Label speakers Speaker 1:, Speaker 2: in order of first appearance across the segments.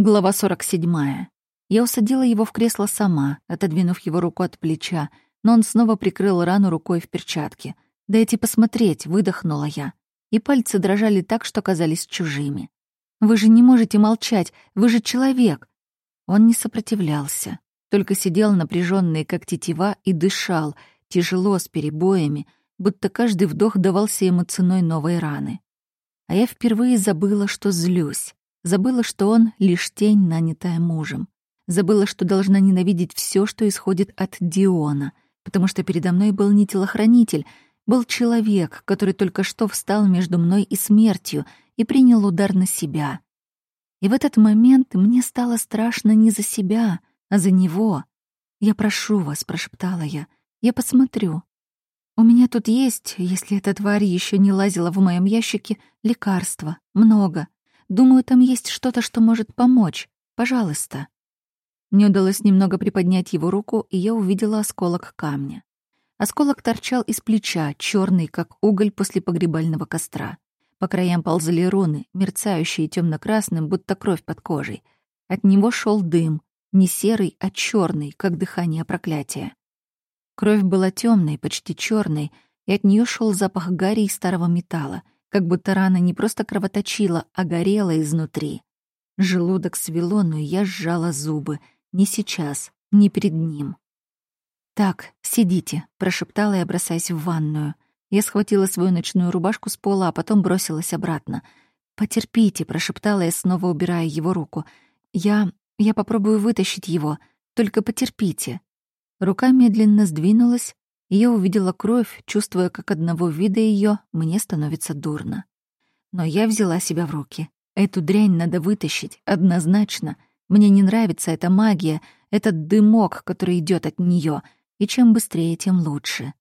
Speaker 1: Глава 47. Я усадила его в кресло сама, отодвинув его руку от плеча, но он снова прикрыл рану рукой в перчатке. «Дайте посмотреть», — выдохнула я. И пальцы дрожали так, что казались чужими. «Вы же не можете молчать, вы же человек!» Он не сопротивлялся, только сидел напряженный, как тетива, и дышал, тяжело, с перебоями, будто каждый вдох давался ему ценой новой раны. А я впервые забыла, что злюсь. Забыла, что он — лишь тень, нанятая мужем. Забыла, что должна ненавидеть все, что исходит от Диона, потому что передо мной был не телохранитель, был человек, который только что встал между мной и смертью и принял удар на себя. И в этот момент мне стало страшно не за себя, а за него. «Я прошу вас», — прошептала я, — «я посмотрю». У меня тут есть, если эта тварь еще не лазила в моем ящике, лекарства. Много. Думаю, там есть что-то, что может помочь. Пожалуйста». Мне удалось немного приподнять его руку, и я увидела осколок камня. Осколок торчал из плеча, черный, как уголь после погребального костра. По краям ползали руны, мерцающие темно красным будто кровь под кожей. От него шел дым, не серый, а черный, как дыхание проклятия. Кровь была темной, почти черной, и от нее шел запах гари и старого металла — как будто рана не просто кровоточила, а горела изнутри. Желудок свело, но я сжала зубы. Не сейчас, не перед ним. «Так, сидите», — прошептала я, бросаясь в ванную. Я схватила свою ночную рубашку с пола, а потом бросилась обратно. «Потерпите», — прошептала я, снова убирая его руку. «Я... я попробую вытащить его. Только потерпите». Рука медленно сдвинулась, я увидела кровь, чувствуя, как одного вида ее мне становится дурно. Но я взяла себя в руки. Эту дрянь надо вытащить, однозначно. Мне не нравится эта магия, этот дымок, который идет от нее, и чем быстрее, тем лучше.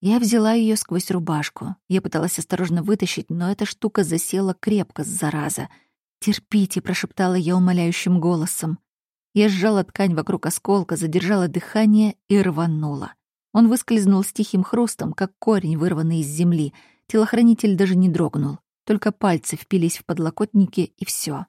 Speaker 1: Я взяла ее сквозь рубашку. Я пыталась осторожно вытащить, но эта штука засела крепко, зараза. «Терпите», — прошептала я умоляющим голосом. Я сжала ткань вокруг осколка, задержала дыхание и рванула. Он выскользнул с тихим хрустом, как корень, вырванный из земли. Телохранитель даже не дрогнул. Только пальцы впились в подлокотники, и все.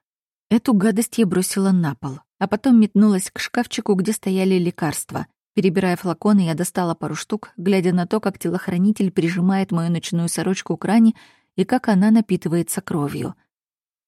Speaker 1: Эту гадость я бросила на пол, а потом метнулась к шкафчику, где стояли лекарства. Перебирая флаконы, я достала пару штук, глядя на то, как телохранитель прижимает мою ночную сорочку к ране и как она напитывается кровью.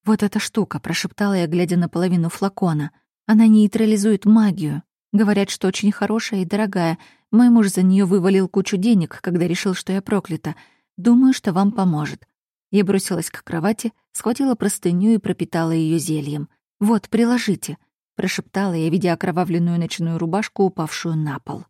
Speaker 1: «Вот эта штука», — прошептала я, глядя на половину флакона. «Она нейтрализует магию. Говорят, что очень хорошая и дорогая, мой муж за нее вывалил кучу денег, когда решил, что я проклята. Думаю, что вам поможет. Я бросилась к кровати, схватила простыню и пропитала ее зельем. «Вот, приложите», — прошептала я, видя окровавленную ночную рубашку, упавшую на пол.